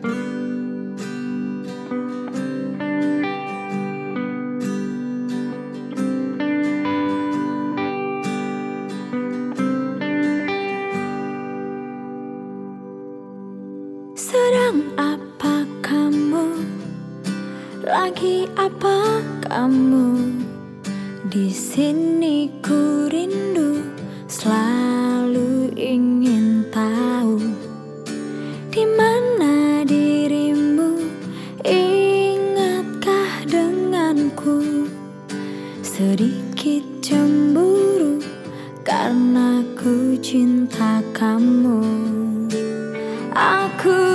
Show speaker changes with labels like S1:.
S1: Sedang apa kamu? Lagi apa kamu? Di sini ku rindu selalu ingin Karena ku cinta kamu Aku